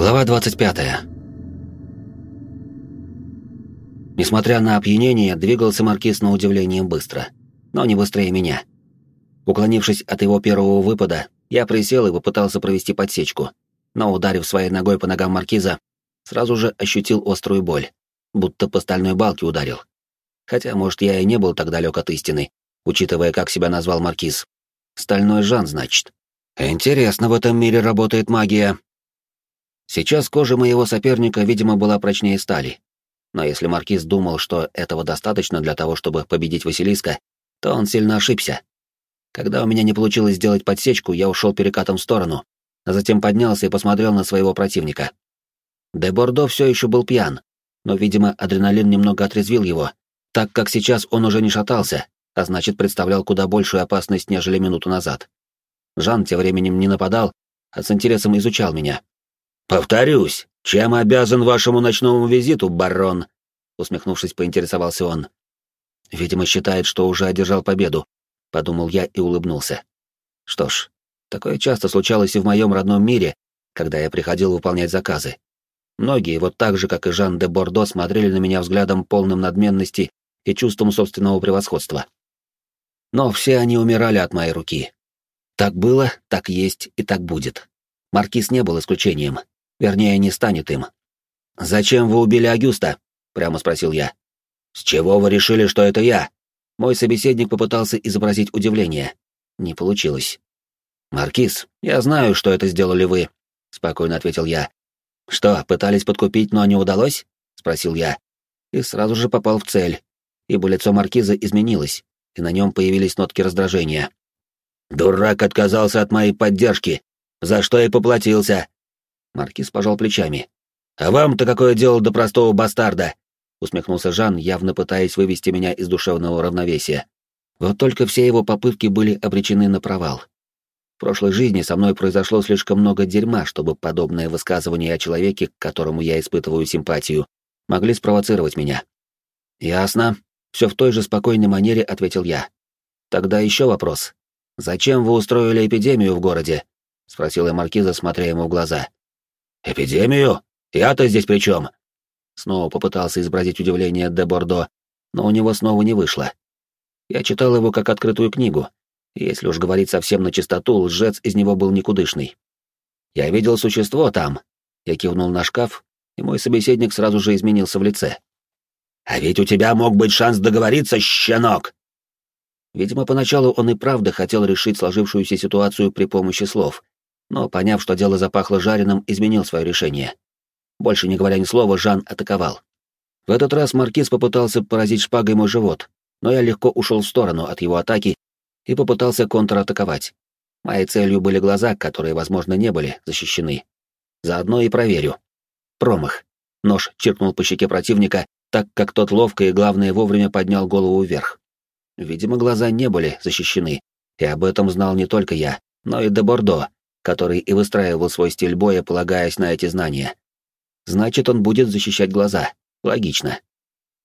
Глава 25. Несмотря на опьянение, двигался маркиз на удивление быстро, но не быстрее меня. Уклонившись от его первого выпада, я присел и попытался провести подсечку, но, ударив своей ногой по ногам маркиза, сразу же ощутил острую боль, будто по стальной балке ударил. Хотя, может, я и не был так далек от истины, учитывая, как себя назвал маркиз. Стальной Жан, значит. Интересно, в этом мире работает магия. Сейчас кожа моего соперника, видимо, была прочнее стали. Но если маркиз думал, что этого достаточно для того, чтобы победить Василиска, то он сильно ошибся. Когда у меня не получилось сделать подсечку, я ушел перекатом в сторону, а затем поднялся и посмотрел на своего противника. Де Бордо все еще был пьян, но, видимо, адреналин немного отрезвил его, так как сейчас он уже не шатался, а значит, представлял куда большую опасность, нежели минуту назад. Жан тем временем не нападал, а с интересом изучал меня. «Повторюсь, чем обязан вашему ночному визиту, барон?» Усмехнувшись, поинтересовался он. «Видимо, считает, что уже одержал победу», — подумал я и улыбнулся. Что ж, такое часто случалось и в моем родном мире, когда я приходил выполнять заказы. Многие, вот так же, как и Жан де Бордо, смотрели на меня взглядом полным надменности и чувством собственного превосходства. Но все они умирали от моей руки. Так было, так есть и так будет. Маркиз не был исключением. Вернее, не станет им. «Зачем вы убили Агюста?» — прямо спросил я. «С чего вы решили, что это я?» Мой собеседник попытался изобразить удивление. Не получилось. «Маркиз, я знаю, что это сделали вы», — спокойно ответил я. «Что, пытались подкупить, но не удалось?» — спросил я. И сразу же попал в цель, ибо лицо маркиза изменилось, и на нем появились нотки раздражения. «Дурак отказался от моей поддержки, за что и поплатился!» Маркиз пожал плечами. «А вам-то какое дело до простого бастарда?» — усмехнулся Жан, явно пытаясь вывести меня из душевного равновесия. Вот только все его попытки были обречены на провал. В прошлой жизни со мной произошло слишком много дерьма, чтобы подобные высказывания о человеке, к которому я испытываю симпатию, могли спровоцировать меня. «Ясно», — все в той же спокойной манере ответил я. «Тогда еще вопрос. Зачем вы устроили эпидемию в городе?» — спросил я маркиза, смотря ему в глаза. «Эпидемию? Я-то здесь при чем?» Снова попытался изобразить удивление де Бордо, но у него снова не вышло. Я читал его как открытую книгу, если уж говорить совсем на чистоту, лжец из него был никудышный. Я видел существо там. Я кивнул на шкаф, и мой собеседник сразу же изменился в лице. «А ведь у тебя мог быть шанс договориться, щенок!» Видимо, поначалу он и правда хотел решить сложившуюся ситуацию при помощи слов, но, поняв, что дело запахло жареным, изменил свое решение. Больше не говоря ни слова, Жан атаковал. В этот раз маркиз попытался поразить шпагой мой живот, но я легко ушел в сторону от его атаки и попытался контратаковать. Моей целью были глаза, которые, возможно, не были защищены. Заодно и проверю. Промах. Нож чиркнул по щеке противника, так как тот ловко и, главное, вовремя поднял голову вверх. Видимо, глаза не были защищены, и об этом знал не только я, но и де Бордо, который и выстраивал свой стиль боя, полагаясь на эти знания. Значит, он будет защищать глаза. Логично.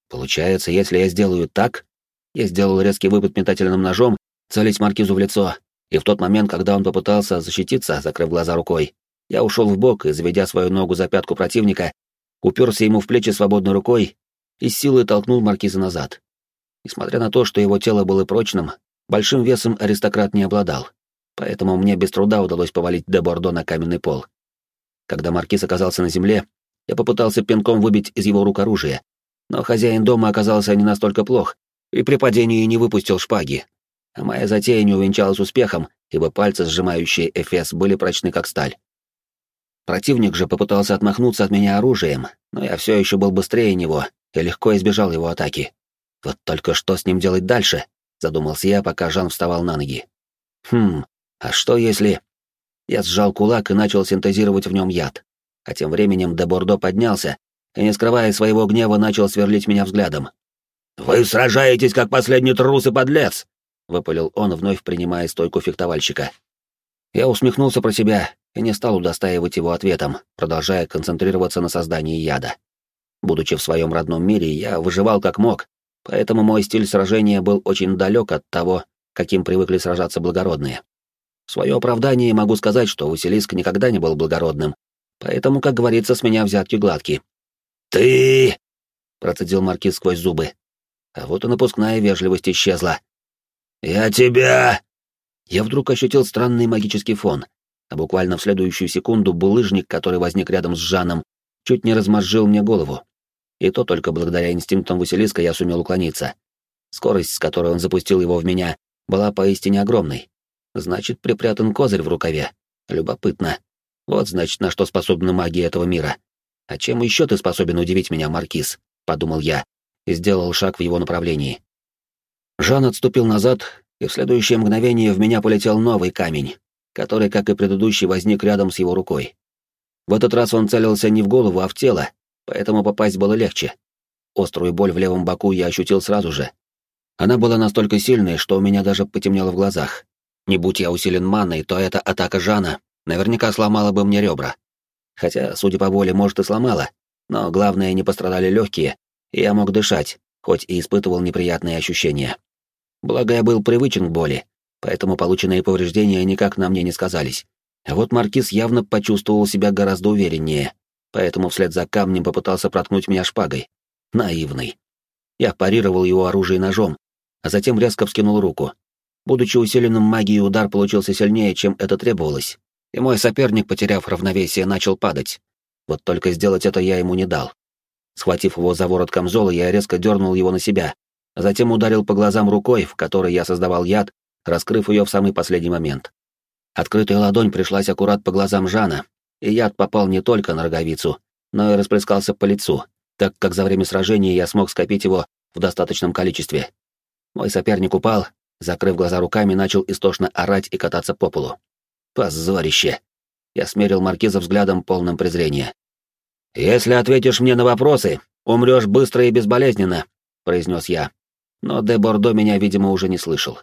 Получается, если я сделаю так... Я сделал резкий выпад метательным ножом, целить маркизу в лицо, и в тот момент, когда он попытался защититься, закрыв глаза рукой, я ушел в бок и, заведя свою ногу за пятку противника, уперся ему в плечи свободной рукой и с силой толкнул маркиза назад. Несмотря на то, что его тело было прочным, большим весом аристократ не обладал, поэтому мне без труда удалось повалить де Бордо на каменный пол. Когда маркиз оказался на земле, я попытался пинком выбить из его рук оружие, но хозяин дома оказался не настолько плох и при падении не выпустил шпаги, а моя затея не увенчалась успехом, ибо пальцы, сжимающие Эфес, были прочны как сталь. Противник же попытался отмахнуться от меня оружием, но я все еще был быстрее него и легко избежал его атаки. Вот только что с ним делать дальше? Задумался я, пока Жан вставал на ноги. Хм, а что если... Я сжал кулак и начал синтезировать в нем яд. А тем временем де Бордо поднялся и, не скрывая своего гнева, начал сверлить меня взглядом. «Вы сражаетесь, как последний трус и подлец!» — выпалил он, вновь принимая стойку фехтовальщика. Я усмехнулся про себя и не стал удостаивать его ответом, продолжая концентрироваться на создании яда. Будучи в своем родном мире, я выживал как мог, поэтому мой стиль сражения был очень далек от того, каким привыкли сражаться благородные. В свое оправдание могу сказать, что Василиск никогда не был благородным, Поэтому, как говорится, с меня взятки гладкие. «Ты!» — процедил маркиз сквозь зубы. А вот и напускная вежливость исчезла. «Я тебя!» Я вдруг ощутил странный магический фон, а буквально в следующую секунду булыжник, который возник рядом с Жаном, чуть не размозжил мне голову. И то только благодаря инстинктам Василиска я сумел уклониться. Скорость, с которой он запустил его в меня, была поистине огромной. Значит, припрятан козырь в рукаве. Любопытно. Вот, значит, на что способна магия этого мира. А чем еще ты способен удивить меня, Маркиз? Подумал я и сделал шаг в его направлении. Жан отступил назад, и в следующее мгновение в меня полетел новый камень, который, как и предыдущий, возник рядом с его рукой. В этот раз он целился не в голову, а в тело, поэтому попасть было легче. Острую боль в левом боку я ощутил сразу же. Она была настолько сильной, что у меня даже потемнело в глазах. Не будь я усилен манной, то эта атака Жана наверняка сломала бы мне ребра. Хотя, судя по воле, может и сломала, но главное, не пострадали легкие, и я мог дышать, хоть и испытывал неприятные ощущения. Благо, я был привычен к боли, поэтому полученные повреждения никак на мне не сказались. А вот Маркиз явно почувствовал себя гораздо увереннее, поэтому вслед за камнем попытался проткнуть меня шпагой. Наивный. Я парировал его оружие ножом, а затем резко вскинул руку. Будучи усиленным магией, удар получился сильнее, чем это требовалось, и мой соперник, потеряв равновесие, начал падать. Вот только сделать это я ему не дал. Схватив его за ворот камзола, я резко дернул его на себя, а затем ударил по глазам рукой, в которой я создавал яд, раскрыв ее в самый последний момент. Открытая ладонь пришлась аккурат по глазам Жана, и яд попал не только на роговицу, но и расплескался по лицу, так как за время сражения я смог скопить его в достаточном количестве. Мой соперник упал, закрыв глаза руками, начал истошно орать и кататься по полу. Позорище! Я смерил маркиза взглядом полным презрения. «Если ответишь мне на вопросы, умрешь быстро и безболезненно», — произнес я. Но де Бордо меня, видимо, уже не слышал.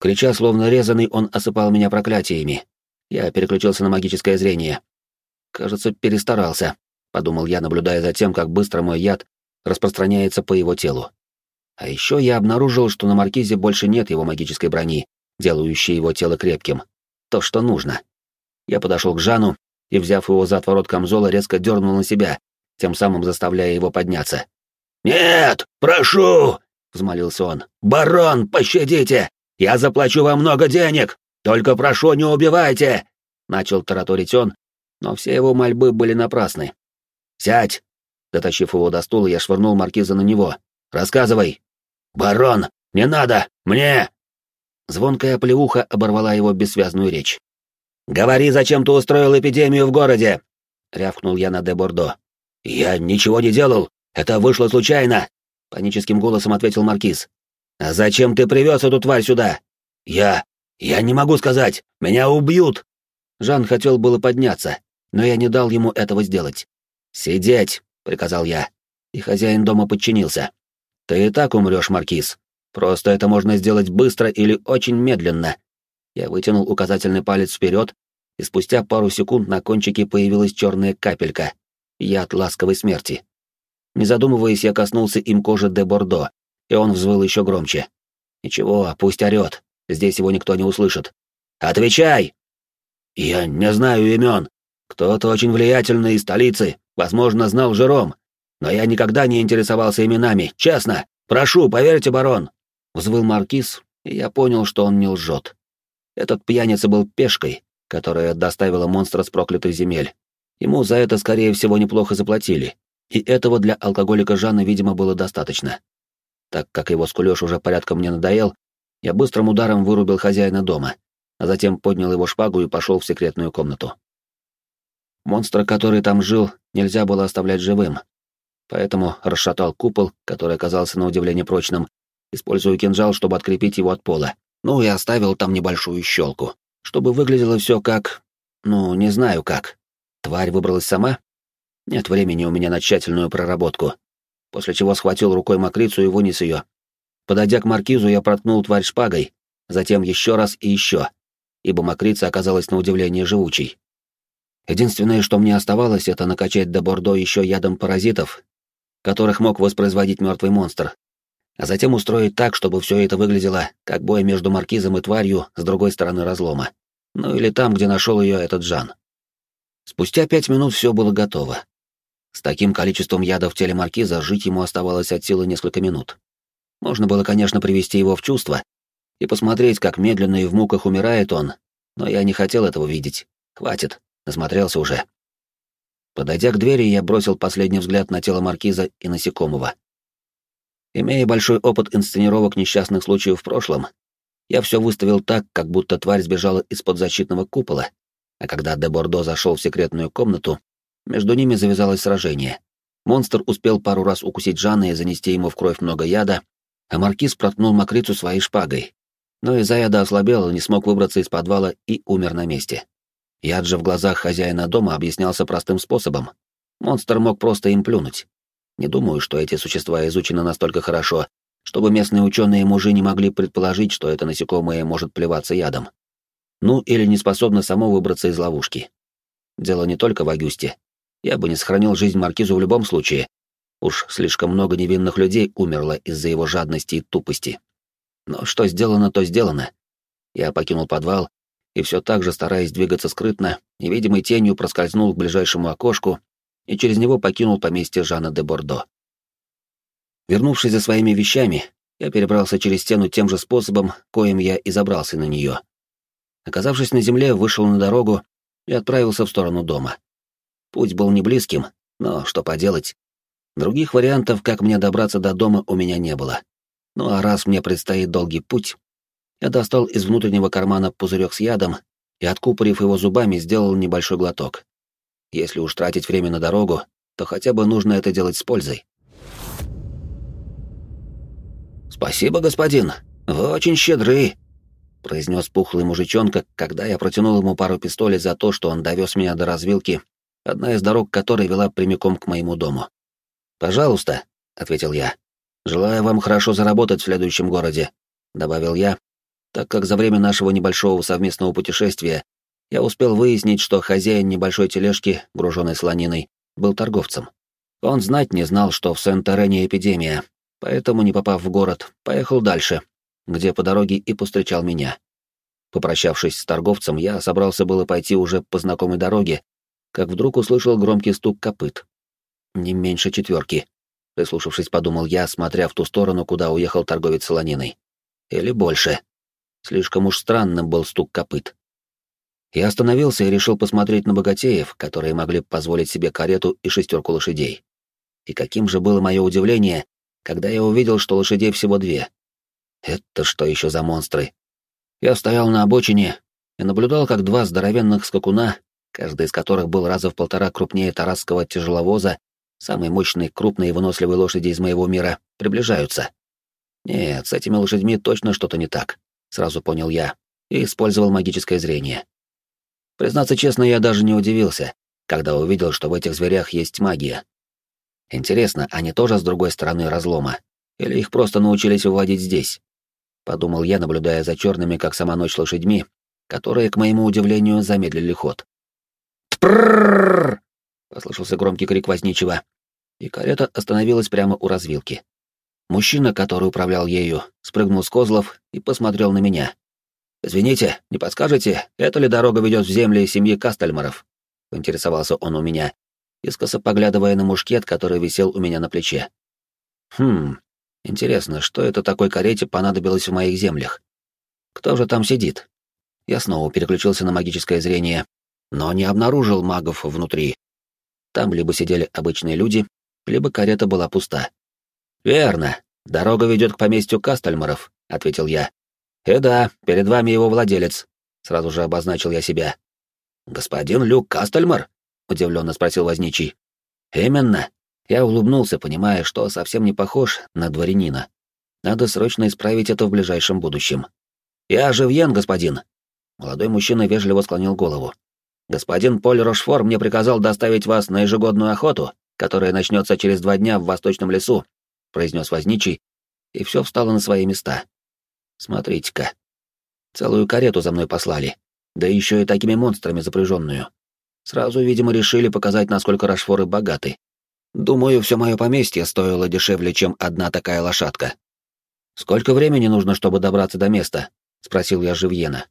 Крича, словно резанный, он осыпал меня проклятиями. Я переключился на магическое зрение. Кажется, перестарался, — подумал я, наблюдая за тем, как быстро мой яд распространяется по его телу. А еще я обнаружил, что на маркизе больше нет его магической брони, делающей его тело крепким. То, что нужно. Я подошел к Жану и, взяв его за отворот камзола, резко дернул на себя, тем самым заставляя его подняться. «Нет, прошу!» — взмолился он. «Барон, пощадите! Я заплачу вам много денег! Только прошу, не убивайте!» Начал тараторить он, но все его мольбы были напрасны. «Сядь!» Дотащив его до стула, я швырнул маркиза на него. «Рассказывай!» «Барон, не надо! Мне!» Звонкая плеуха оборвала его бессвязную речь. «Говори, зачем ты устроил эпидемию в городе?» — рявкнул я на де Бордо. «Я ничего не делал. Это вышло случайно», — паническим голосом ответил Маркиз. «А зачем ты привез эту тварь сюда?» «Я... я не могу сказать. Меня убьют!» Жан хотел было подняться, но я не дал ему этого сделать. «Сидеть!» — приказал я, и хозяин дома подчинился. «Ты и так умрешь, Маркиз. Просто это можно сделать быстро или очень медленно». Я вытянул указательный палец вперед, и спустя пару секунд на кончике появилась черная капелька. Яд ласковой смерти. Не задумываясь, я коснулся им кожи де Бордо, и он взвыл еще громче. «Ничего, пусть орет. Здесь его никто не услышит. Отвечай!» «Я не знаю имен. Кто-то очень влиятельный из столицы, возможно, знал Жером. Но я никогда не интересовался именами, честно. Прошу, поверьте, барон!» Взвыл маркиз, и я понял, что он не лжет. Этот пьяница был пешкой, которая доставила монстра с проклятых земель. Ему за это, скорее всего, неплохо заплатили, и этого для алкоголика Жана, видимо, было достаточно. Так как его скулёж уже порядком мне надоел, я быстрым ударом вырубил хозяина дома, а затем поднял его шпагу и пошел в секретную комнату. Монстра, который там жил, нельзя было оставлять живым, поэтому расшатал купол, который оказался на удивление прочным, используя кинжал, чтобы открепить его от пола, ну и оставил там небольшую щелку, чтобы выглядело все как... ну, не знаю как. Тварь выбралась сама? Нет времени у меня на тщательную проработку. После чего схватил рукой мокрицу и вынес ее. Подойдя к маркизу, я проткнул тварь шпагой, затем еще раз и еще, ибо мокрица оказалась на удивление живучей. Единственное, что мне оставалось, это накачать до Бордо еще ядом паразитов, которых мог воспроизводить мертвый монстр, а затем устроить так, чтобы все это выглядело как бой между маркизом и тварью с другой стороны разлома. Ну или там, где нашел ее этот Жан. Спустя пять минут все было готово. С таким количеством яда в теле маркиза жить ему оставалось от силы несколько минут. Можно было, конечно, привести его в чувство и посмотреть, как медленно и в муках умирает он, но я не хотел этого видеть. Хватит, насмотрелся уже. Подойдя к двери, я бросил последний взгляд на тело маркиза и насекомого. Имея большой опыт инсценировок несчастных случаев в прошлом, я все выставил так, как будто тварь сбежала из-под защитного купола, а когда де Бордо зашел в секретную комнату, между ними завязалось сражение. Монстр успел пару раз укусить Жанна и занести ему в кровь много яда, а маркиз проткнул мокрицу своей шпагой. Но из-за яда ослабел, не смог выбраться из подвала и умер на месте. Яд же в глазах хозяина дома объяснялся простым способом. Монстр мог просто им плюнуть. Не думаю, что эти существа изучены настолько хорошо, чтобы местные ученые мужи не могли предположить, что это насекомое может плеваться ядом. Ну, или не способно само выбраться из ловушки. Дело не только в Агюсте. Я бы не сохранил жизнь Маркизу в любом случае. Уж слишком много невинных людей умерло из-за его жадности и тупости. Но что сделано, то сделано. Я покинул подвал и все так же, стараясь двигаться скрытно, невидимой тенью проскользнул к ближайшему окошку и через него покинул поместье Жана де Бордо. Вернувшись за своими вещами, я перебрался через стену тем же способом, коим я и забрался на нее. Оказавшись на земле, вышел на дорогу и отправился в сторону дома. Путь был не близким, но что поделать. Других вариантов, как мне добраться до дома, у меня не было. Ну а раз мне предстоит долгий путь, я достал из внутреннего кармана пузырек с ядом и, откупорив его зубами, сделал небольшой глоток. Если уж тратить время на дорогу, то хотя бы нужно это делать с пользой. «Спасибо, господин, вы очень щедры», — произнес пухлый мужичонка, когда я протянул ему пару пистолей за то, что он довез меня до развилки, одна из дорог которой вела прямиком к моему дому. «Пожалуйста», — ответил я. «Желаю вам хорошо заработать в следующем городе», — добавил я, так как за время нашего небольшого совместного путешествия я успел выяснить, что хозяин небольшой тележки, груженной слониной, был торговцем. Он знать не знал, что в Сент-Терене эпидемия, поэтому, не попав в город, поехал дальше, где по дороге и повстречал меня. Попрощавшись с торговцем, я собрался было пойти уже по знакомой дороге, как вдруг услышал громкий стук копыт. Не меньше четверки. Прислушавшись, подумал я, смотря в ту сторону, куда уехал торговец солониной. Или больше. Слишком уж странным был стук копыт. Я остановился и решил посмотреть на богатеев, которые могли позволить себе карету и шестерку лошадей. И каким же было мое удивление, когда я увидел, что лошадей всего две, это что еще за монстры? Я стоял на обочине и наблюдал, как два здоровенных скакуна, каждый из которых был раза в полтора крупнее тарасского тяжеловоза, самой мощной, крупной и выносливой лошади из моего мира, приближаются. Нет, с этими лошадьми точно что-то не так, сразу понял я, и использовал магическое зрение. Признаться честно, я даже не удивился, когда увидел, что в этих зверях есть магия. Интересно, они тоже с другой стороны разлома? Или их просто научились выводить здесь? подумал я, наблюдая за черными, как сама ночь, лошадьми, которые, к моему удивлению, замедлили ход. «Тпрррррр!» — послышался громкий крик возничего, и карета остановилась прямо у развилки. Мужчина, который управлял ею, спрыгнул с козлов и посмотрел на меня. «Извините, не подскажете, эта ли дорога ведет в земли семьи Кастельмаров?» — поинтересовался он у меня, искоса поглядывая на мушкет, который висел у меня на плече. «Хм, Интересно, что это такой карете понадобилось в моих землях? Кто же там сидит? Я снова переключился на магическое зрение, но не обнаружил магов внутри. Там либо сидели обычные люди, либо карета была пуста. «Верно. Дорога ведет к поместью Кастельмаров», — ответил я. «И да, перед вами его владелец», — сразу же обозначил я себя. «Господин Люк Кастельмар?» — удивленно спросил возничий. «Именно. Я улыбнулся, понимая, что совсем не похож на дворянина. Надо срочно исправить это в ближайшем будущем. «Я Живьен, господин!» Молодой мужчина вежливо склонил голову. «Господин Поль Рошфор мне приказал доставить вас на ежегодную охоту, которая начнется через два дня в Восточном лесу», — произнес возничий, и все встало на свои места. «Смотрите-ка. Целую карету за мной послали, да еще и такими монстрами запряженную. Сразу, видимо, решили показать, насколько Рошфоры богаты, Думаю, все мое поместье стоило дешевле, чем одна такая лошадка. Сколько времени нужно, чтобы добраться до места? спросил я Живьена.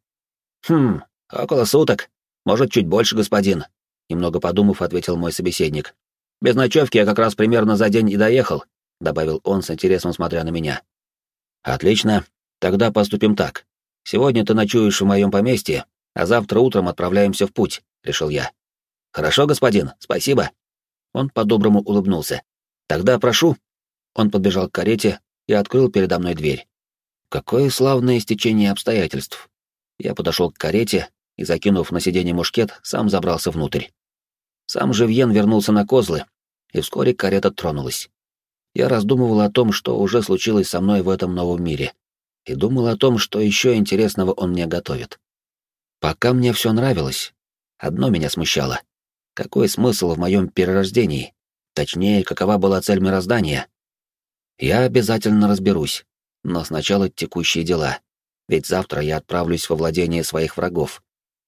Хм, около суток. Может, чуть больше, господин. немного подумав, ответил мой собеседник. Без ночевки я как раз примерно за день и доехал, добавил он с интересом смотря на меня. Отлично, тогда поступим так. Сегодня ты ночуешь в моем поместье, а завтра утром отправляемся в путь, решил я. Хорошо, господин, спасибо. Он по-доброму улыбнулся. Тогда прошу. Он подбежал к карете и открыл передо мной дверь. Какое славное стечение обстоятельств. Я подошел к карете и, закинув на сиденье мушкет, сам забрался внутрь. Сам Живьен вернулся на козлы, и вскоре карета тронулась. Я раздумывал о том, что уже случилось со мной в этом новом мире, и думал о том, что еще интересного он мне готовит. Пока мне все нравилось, одно меня смущало. Какой смысл в моем перерождении? Точнее, какова была цель мироздания? Я обязательно разберусь, но сначала текущие дела, ведь завтра я отправлюсь во владение своих врагов,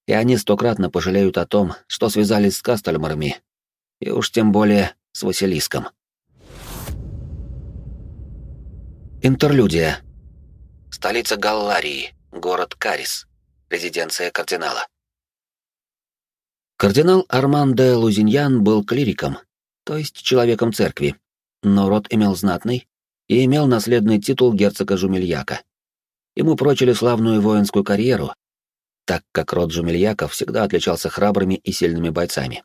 и они стократно пожалеют о том, что связались с Кастельмарами, и уж тем более с Василиском. Интерлюдия. Столица Галларии, город Карис, резиденция кардинала. Кардинал Арман де Лузиньян был клириком, то есть человеком церкви, но род имел знатный и имел наследный титул герцога Жумельяка. Ему прочили славную воинскую карьеру, так как род Жумельяков всегда отличался храбрыми и сильными бойцами.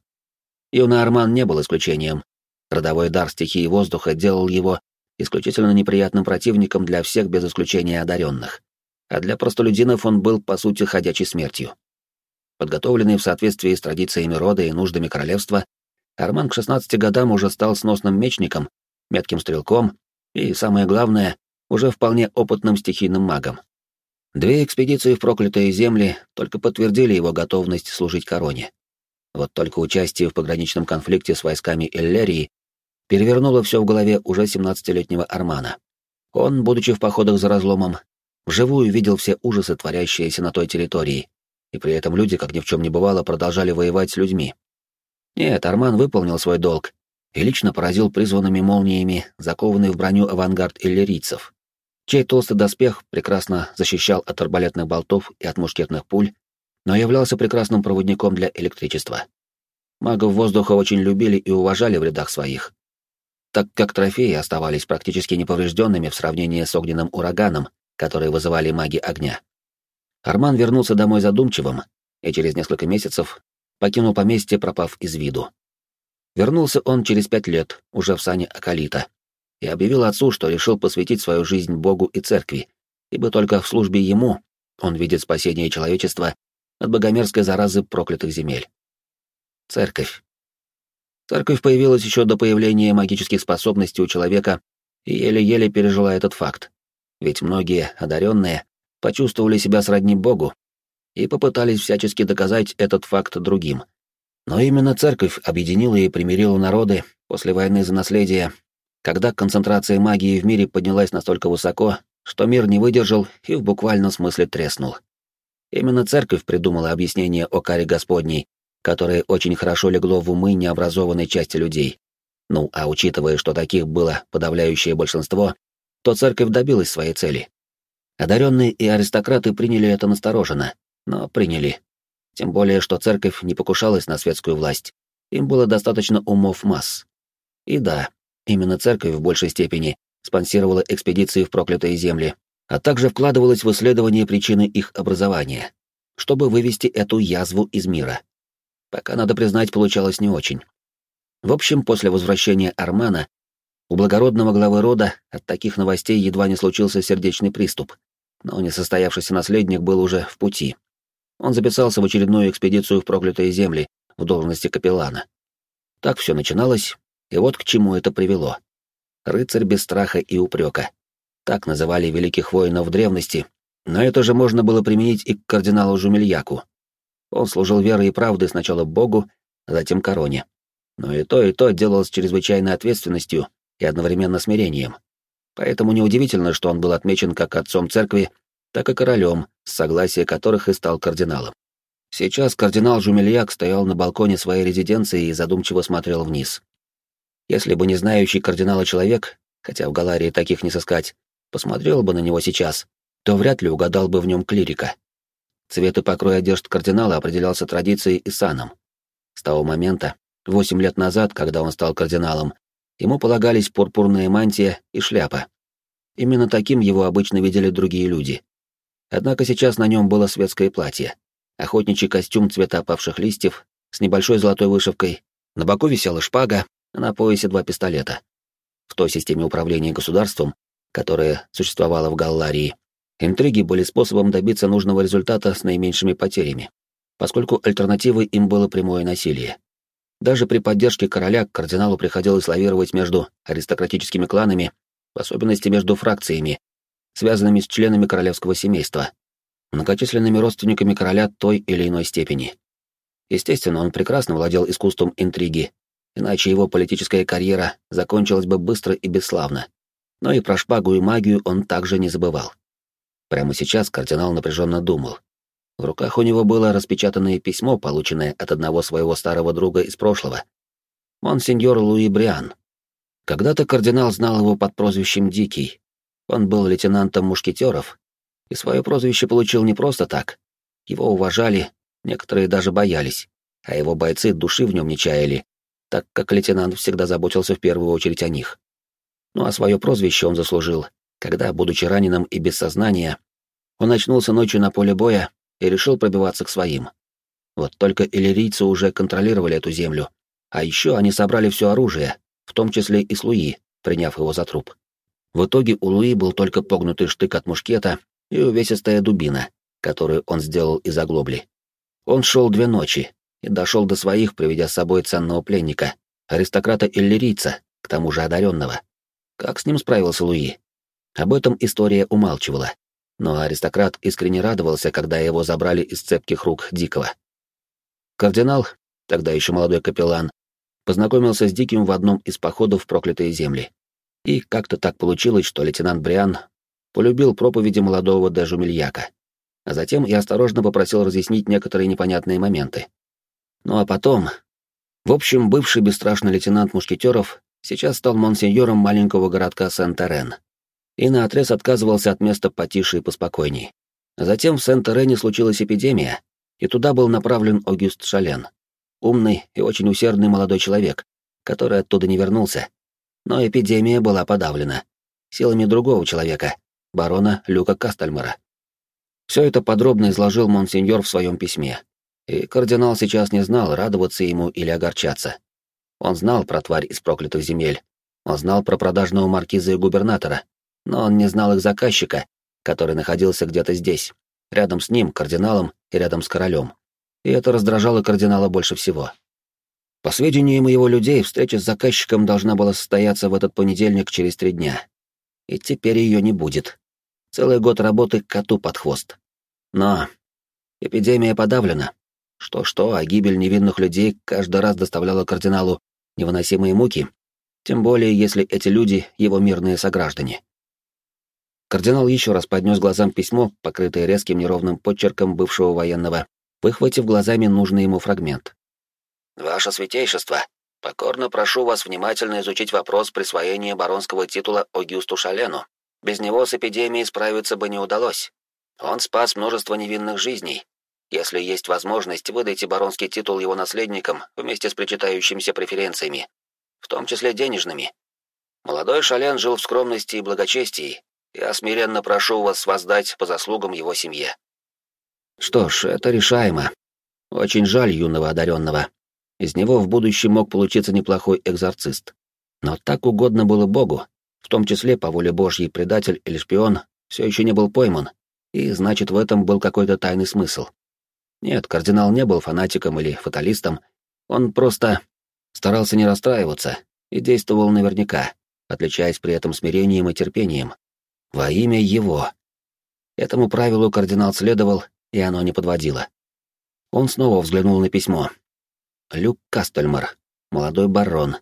Юный Арман не был исключением. Родовой дар стихии воздуха делал его исключительно неприятным противником для всех без исключения одаренных. А для простолюдинов он был, по сути, ходячей смертью. Подготовленный в соответствии с традициями рода и нуждами королевства, Арман к 16 годам уже стал сносным мечником, метким стрелком и, самое главное, уже вполне опытным стихийным магом. Две экспедиции в проклятые земли только подтвердили его готовность служить короне. Вот только участие в пограничном конфликте с войсками Эллерии перевернуло все в голове уже 17-летнего Армана. Он, будучи в походах за разломом, вживую видел все ужасы, творящиеся на той территории, и при этом люди, как ни в чем не бывало, продолжали воевать с людьми. Нет, Арман выполнил свой долг и лично поразил призванными молниями закованный в броню авангард иллирийцев, чей толстый доспех прекрасно защищал от арбалетных болтов и от мушкетных пуль, но являлся прекрасным проводником для электричества. Магов воздуха очень любили и уважали в рядах своих, так как трофеи оставались практически неповрежденными в сравнении с огненным ураганом, который вызывали маги огня. Арман вернулся домой задумчивым и через несколько месяцев покинул поместье, пропав из виду. Вернулся он через пять лет, уже в сане Акалита, и объявил отцу, что решил посвятить свою жизнь Богу и церкви, ибо только в службе ему он видит спасение человечества от богомерзкой заразы проклятых земель. Церковь. Церковь появилась еще до появления магических способностей у человека и еле-еле пережила этот факт. Ведь многие, одаренные, почувствовали себя сродни Богу и попытались всячески доказать этот факт другим. Но именно церковь объединила и примирила народы после войны за наследие, когда концентрация магии в мире поднялась настолько высоко, что мир не выдержал и в буквальном смысле треснул. Именно церковь придумала объяснение о каре Господней, которое очень хорошо легло в умы необразованной части людей. Ну, а учитывая, что таких было подавляющее большинство, то церковь добилась своей цели. Одаренные и аристократы приняли это настороженно, но приняли. Тем более, что церковь не покушалась на светскую власть. Им было достаточно умов масс. И да, именно церковь в большей степени спонсировала экспедиции в проклятые земли, а также вкладывалась в исследование причины их образования, чтобы вывести эту язву из мира. Пока, надо признать, получалось не очень. В общем, после возвращения Армана у благородного главы рода от таких новостей едва не случился сердечный приступ, но несостоявшийся наследник был уже в пути. Он записался в очередную экспедицию в проклятые земли в должности капеллана. Так все начиналось, и вот к чему это привело. Рыцарь без страха и упрека. Так называли великих воинов древности, но это же можно было применить и к кардиналу Жумельяку. Он служил верой и правдой сначала Богу, а затем короне. Но и то, и то делал с чрезвычайной ответственностью и одновременно смирением. Поэтому неудивительно, что он был отмечен как отцом церкви, так и королем, с согласия которых и стал кардиналом. Сейчас кардинал Жумельяк стоял на балконе своей резиденции и задумчиво смотрел вниз. Если бы не знающий кардинала человек, хотя в Галарии таких не сыскать, посмотрел бы на него сейчас, то вряд ли угадал бы в нем клирика. Цвет и покрой одежд кардинала определялся традицией и саном. С того момента, восемь лет назад, когда он стал кардиналом, ему полагались пурпурная мантия и шляпа. Именно таким его обычно видели другие люди. Однако сейчас на нем было светское платье, охотничий костюм цвета опавших листьев с небольшой золотой вышивкой, на боку висела шпага, а на поясе два пистолета. В той системе управления государством, которая существовала в Галларии, интриги были способом добиться нужного результата с наименьшими потерями, поскольку альтернативой им было прямое насилие. Даже при поддержке короля кардиналу приходилось лавировать между аристократическими кланами, в особенности между фракциями, связанными с членами королевского семейства, многочисленными родственниками короля той или иной степени. Естественно, он прекрасно владел искусством интриги, иначе его политическая карьера закончилась бы быстро и бесславно. Но и про шпагу и магию он также не забывал. Прямо сейчас кардинал напряженно думал. В руках у него было распечатанное письмо, полученное от одного своего старого друга из прошлого. Монсеньор Луи Бриан. Когда-то кардинал знал его под прозвищем Дикий. Он был лейтенантом мушкетеров, и свое прозвище получил не просто так. Его уважали, некоторые даже боялись, а его бойцы души в нем не чаяли, так как лейтенант всегда заботился в первую очередь о них. Ну а свое прозвище он заслужил, когда, будучи раненым и без сознания, он очнулся ночью на поле боя и решил пробиваться к своим. Вот только иллирийцы уже контролировали эту землю, а еще они собрали все оружие, в том числе и с Луи, приняв его за труп. В итоге у Луи был только погнутый штык от мушкета и увесистая дубина, которую он сделал из оглобли. Он шел две ночи и дошел до своих, приведя с собой ценного пленника, аристократа-иллирийца, к тому же одаренного. Как с ним справился Луи? Об этом история умалчивала, но аристократ искренне радовался, когда его забрали из цепких рук Дикого. Кардинал, тогда еще молодой капеллан, познакомился с Диким в одном из походов в проклятые земли. И как-то так получилось, что лейтенант Бриан полюбил проповеди молодого Дежумильяка, а затем и осторожно попросил разъяснить некоторые непонятные моменты. Ну а потом... В общем, бывший бесстрашный лейтенант Мушкетеров сейчас стал монсеньором маленького городка Сент-Терен и наотрез отказывался от места потише и поспокойней. Затем в Сент-Терене случилась эпидемия, и туда был направлен Огюст Шален, умный и очень усердный молодой человек, который оттуда не вернулся. Но эпидемия была подавлена силами другого человека, барона Люка Кастальмера. Все это подробно изложил монсеньор в своем письме, и кардинал сейчас не знал, радоваться ему или огорчаться. Он знал про тварь из проклятых земель, он знал про продажного маркиза и губернатора, но он не знал их заказчика, который находился где-то здесь, рядом с ним, кардиналом, и рядом с королем. И это раздражало кардинала больше всего. По сведениям его людей, встреча с заказчиком должна была состояться в этот понедельник через три дня. И теперь ее не будет. Целый год работы коту под хвост. Но эпидемия подавлена. Что-что, а гибель невинных людей каждый раз доставляла кардиналу невыносимые муки, тем более если эти люди — его мирные сограждане. Кардинал еще раз поднес глазам письмо, покрытое резким неровным подчерком бывшего военного, выхватив глазами нужный ему фрагмент. «Ваше святейшество, покорно прошу вас внимательно изучить вопрос присвоения баронского титула Огюсту Шалену. Без него с эпидемией справиться бы не удалось. Он спас множество невинных жизней. Если есть возможность, выдайте баронский титул его наследникам вместе с причитающимися преференциями, в том числе денежными. Молодой Шален жил в скромности и благочестии, я смиренно прошу вас воздать по заслугам его семье. Что ж, это решаемо. Очень жаль юного одаренного. Из него в будущем мог получиться неплохой экзорцист. Но так угодно было Богу, в том числе по воле Божьей предатель или шпион, все еще не был пойман, и значит, в этом был какой-то тайный смысл. Нет, кардинал не был фанатиком или фаталистом, он просто старался не расстраиваться и действовал наверняка, отличаясь при этом смирением и терпением, во имя его. Этому правилу кардинал следовал, и оно не подводило. Он снова взглянул на письмо. Люк Кастельмар, молодой барон.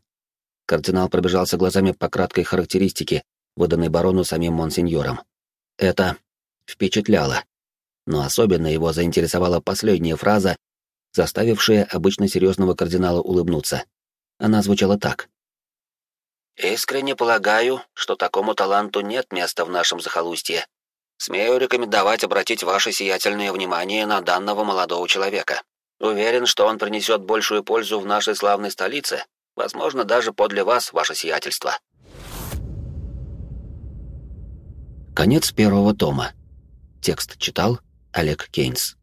Кардинал пробежался глазами по краткой характеристике, выданной барону самим монсеньором. Это впечатляло. Но особенно его заинтересовала последняя фраза, заставившая обычно серьезного кардинала улыбнуться. Она звучала так. Искренне полагаю, что такому таланту нет места в нашем захолустье. Смею рекомендовать обратить ваше сиятельное внимание на данного молодого человека. Уверен, что он принесет большую пользу в нашей славной столице, возможно, даже подле вас, ваше сиятельство. Конец первого тома. Текст читал Олег Кейнс.